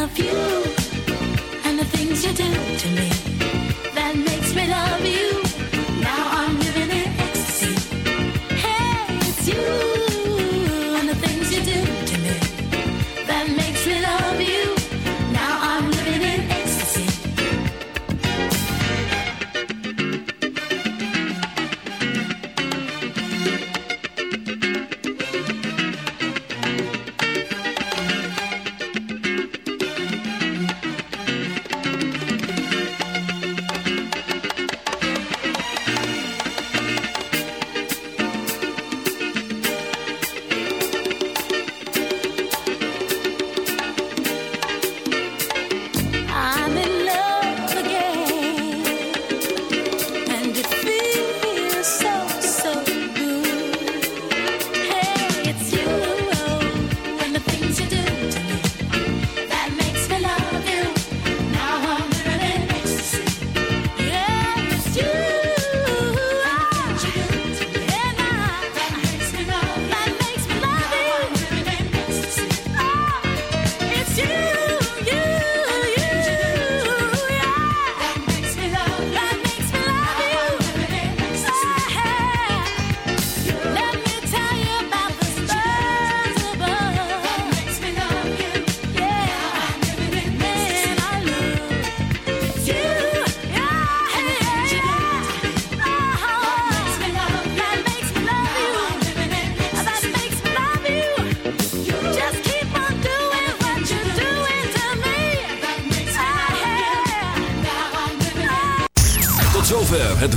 love you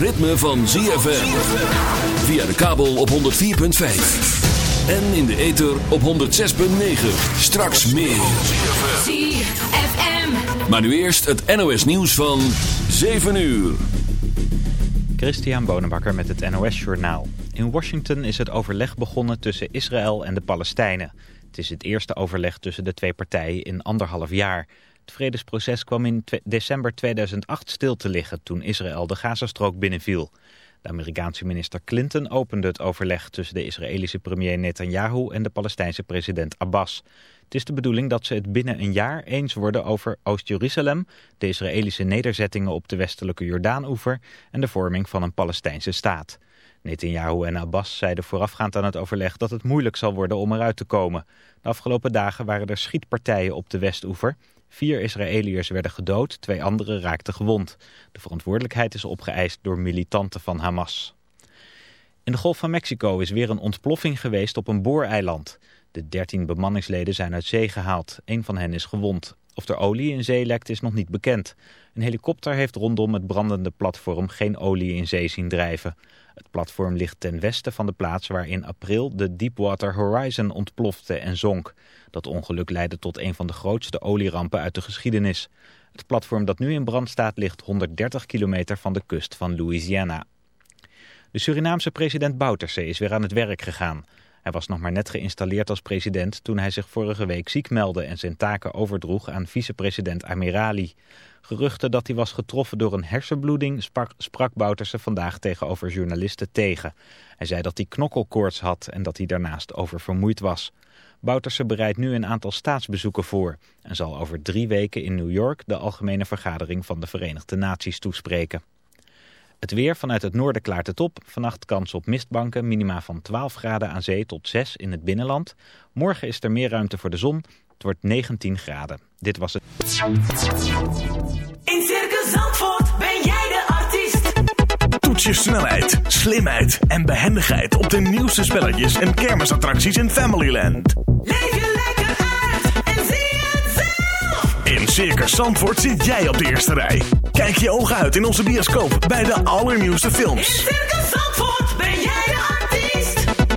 ritme van ZFM. Via de kabel op 104.5. En in de ether op 106.9. Straks meer. ZFM. Maar nu eerst het NOS nieuws van 7 uur. Christian Bonenbakker met het NOS Journaal. In Washington is het overleg begonnen tussen Israël en de Palestijnen. Het is het eerste overleg tussen de twee partijen in anderhalf jaar. Het vredesproces kwam in december 2008 stil te liggen toen Israël de Gazastrook binnenviel. De Amerikaanse minister Clinton opende het overleg tussen de Israëlische premier Netanyahu en de Palestijnse president Abbas. Het is de bedoeling dat ze het binnen een jaar eens worden over Oost-Jeruzalem, de Israëlische nederzettingen op de westelijke Jordaanoever en de vorming van een Palestijnse staat. Netanyahu en Abbas zeiden voorafgaand aan het overleg dat het moeilijk zal worden om eruit te komen. De afgelopen dagen waren er schietpartijen op de Westoever. Vier Israëliërs werden gedood, twee anderen raakten gewond. De verantwoordelijkheid is opgeëist door militanten van Hamas. In de Golf van Mexico is weer een ontploffing geweest op een booreiland. De dertien bemanningsleden zijn uit zee gehaald. Een van hen is gewond. Of er olie in zee lekt is nog niet bekend. Een helikopter heeft rondom het brandende platform geen olie in zee zien drijven. Het platform ligt ten westen van de plaats waar in april de Deepwater Horizon ontplofte en zonk. Dat ongeluk leidde tot een van de grootste olierampen uit de geschiedenis. Het platform dat nu in brand staat ligt 130 kilometer van de kust van Louisiana. De Surinaamse president Bouterse is weer aan het werk gegaan. Hij was nog maar net geïnstalleerd als president toen hij zich vorige week ziek meldde en zijn taken overdroeg aan vicepresident Amirali. Geruchten dat hij was getroffen door een hersenbloeding sprak, sprak Bouterse vandaag tegenover journalisten tegen. Hij zei dat hij knokkelkoorts had en dat hij daarnaast oververmoeid was. Bouterse bereidt nu een aantal staatsbezoeken voor en zal over drie weken in New York de algemene vergadering van de Verenigde Naties toespreken. Het weer vanuit het noorden klaart het op. Vannacht kans op mistbanken, minima van 12 graden aan zee tot 6 in het binnenland. Morgen is er meer ruimte voor de zon. Het wordt 19 graden. Dit was het. In Circus Zandvoort ben jij de artiest. Toets je snelheid, slimheid en behendigheid op de nieuwste spelletjes en kermisattracties in Familyland. Leef je lekker uit en zie het zelf. In Circus Zandvoort zit jij op de eerste rij. Kijk je ogen uit in onze bioscoop bij de allernieuwste In films. Circus Zandvoort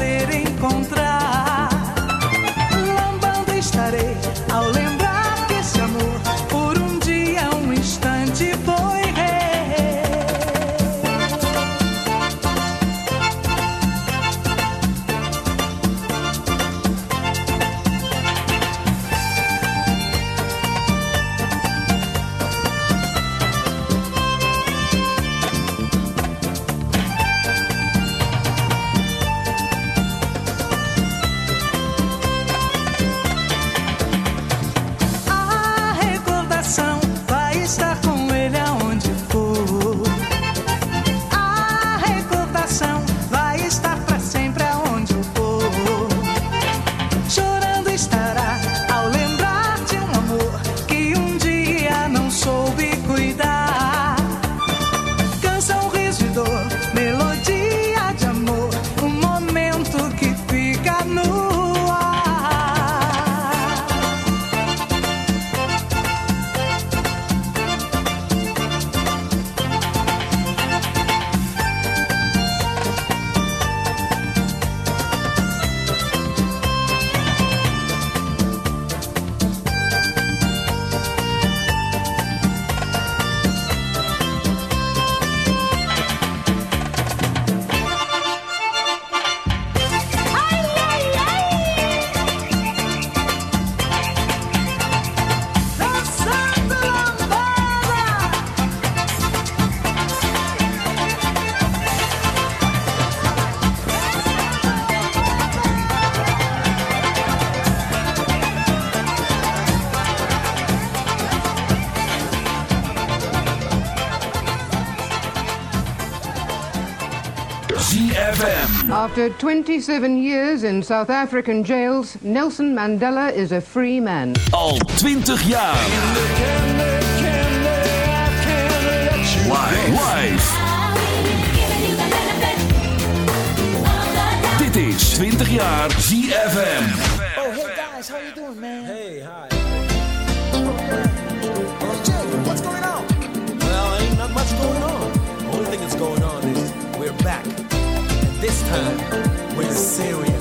poder encontrar. ZFM. After 27 years in South African jails, Nelson Mandela is a free man. Al 20 jaar. Why? Why? Dit is 20 jaar ZFM. time, we're serious.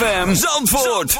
ZFM Zandvoort.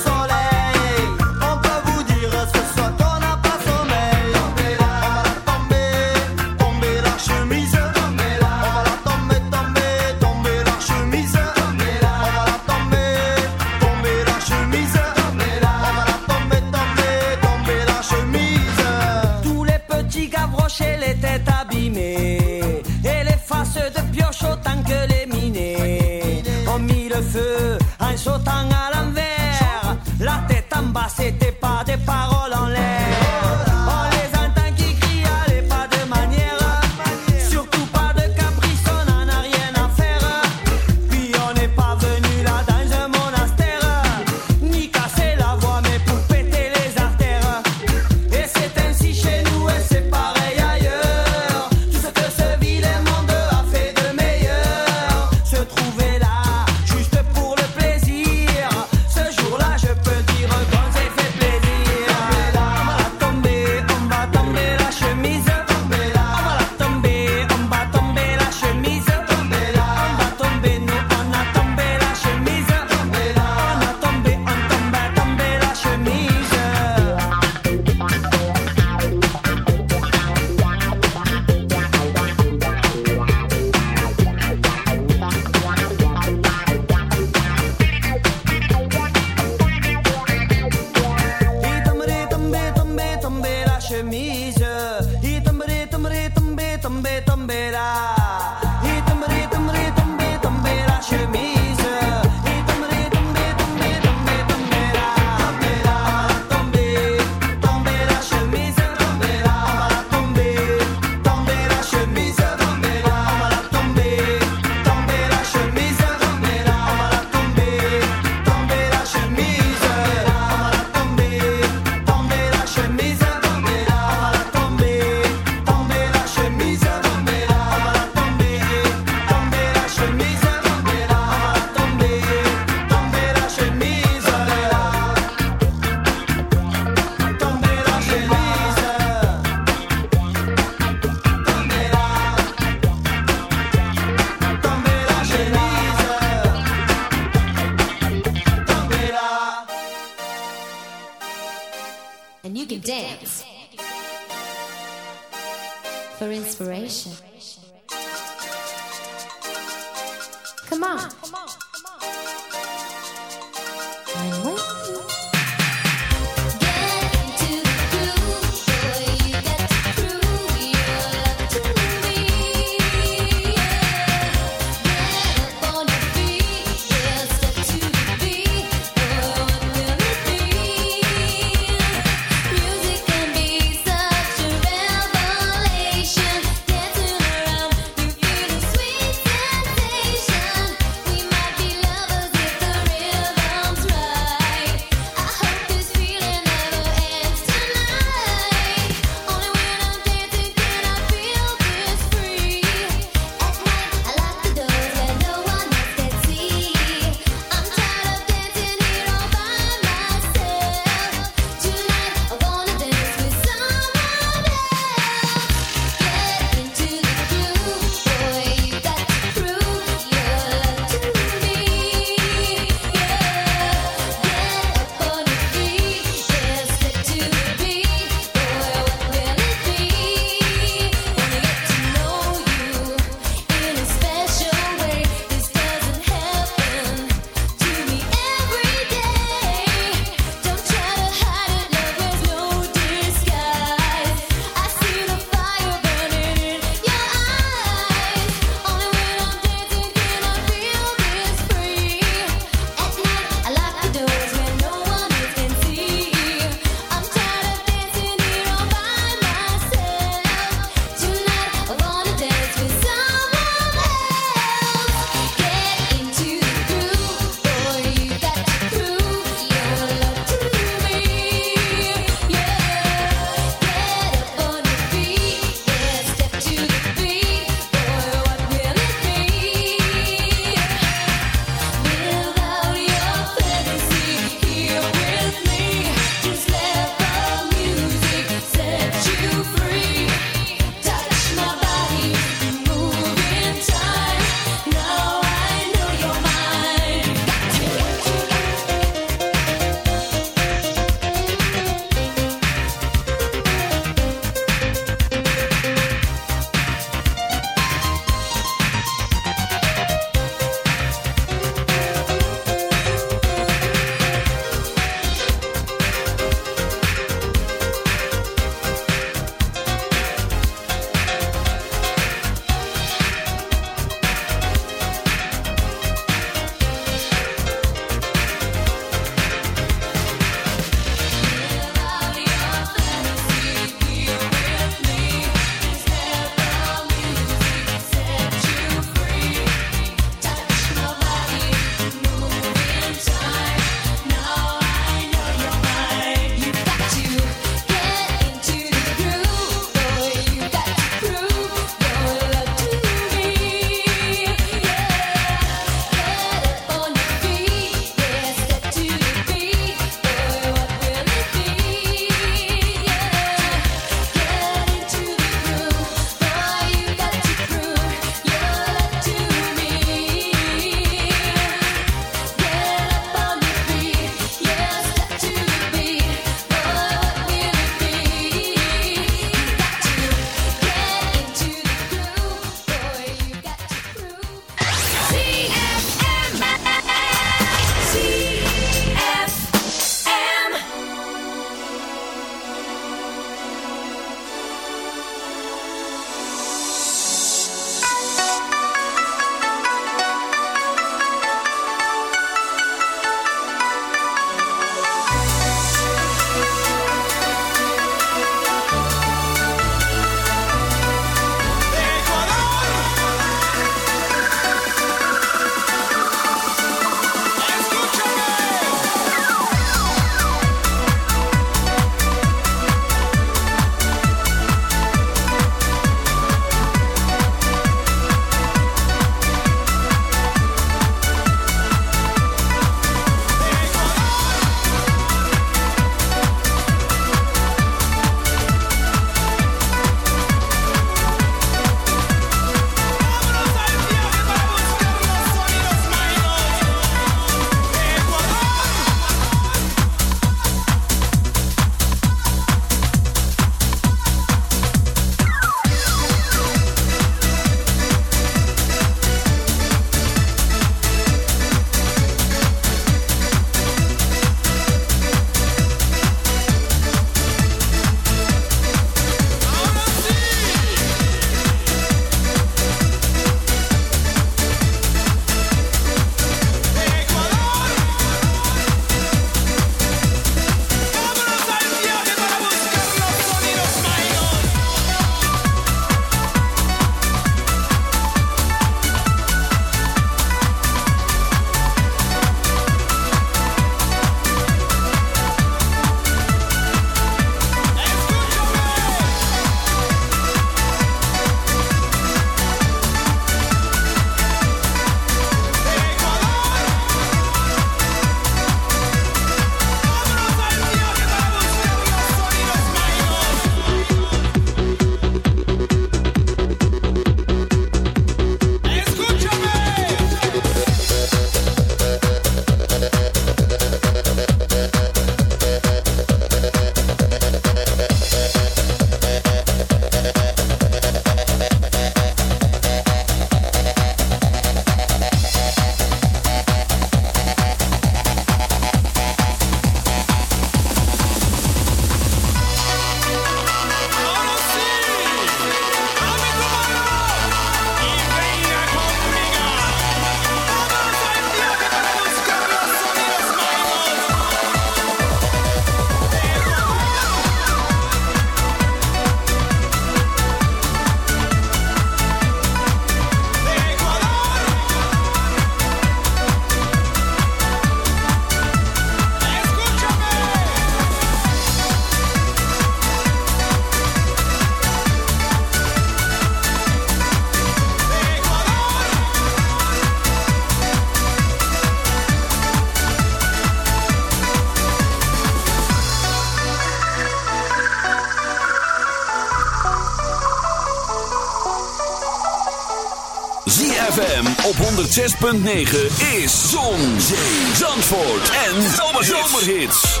6.9 is Zon, Zee, Zandvoort en Zomerhits.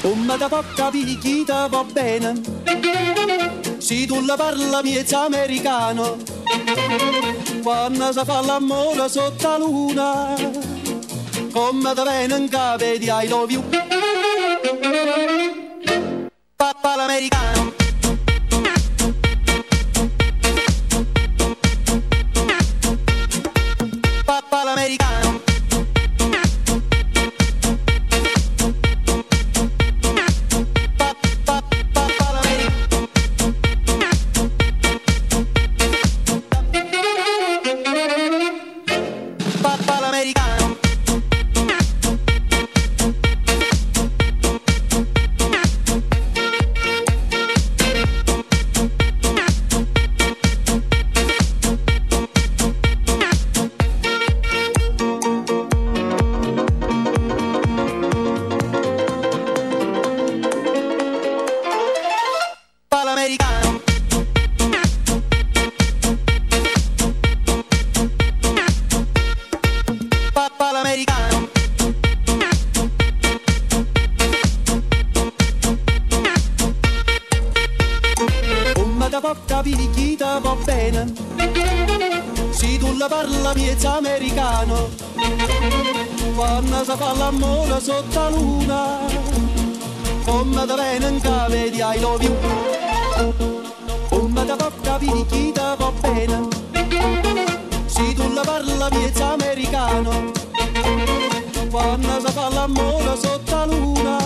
Come da poca picchita va bene, si tu la parla miezza americano, quando si fa l'amore sotto la luna, come da venen cape di I love you. può capire chi ti va bene. Si tu la parla miezza americano, quando si fa la l'amore sotto la luna, come ti venga vedi ai lovi. Come ti può capire chi ti va bene. Si tu la parla miezza americano, quando si fa la l'amore sotto la luna,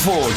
Zandvoort.